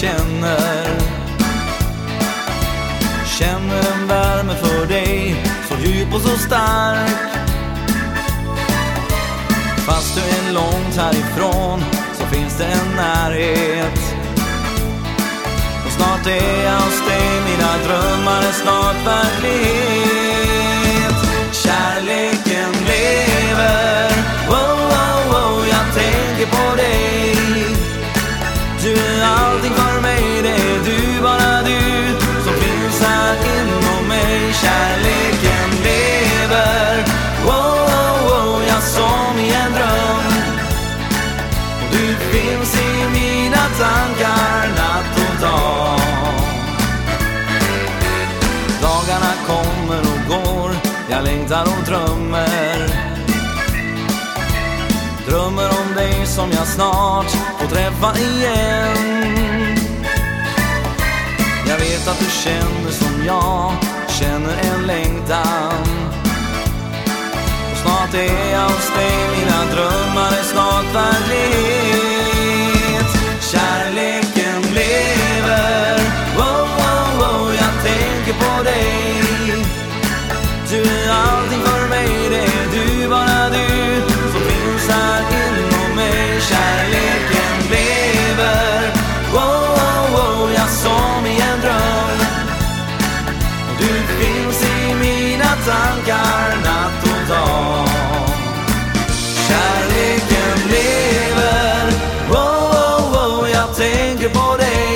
känner. Känner en värme för dig, så djup och så stark. Fast du är långt härifrån, så finns det en närhet. Och snart är jag finns i mina tankar natt och dag. Dagarna kommer och går, jag längtar och drömmer. Drömmer om dig som jag snart får träffa igen. Jag vet att du känner som jag känner en längtan. Och snart är jag hos dig, amore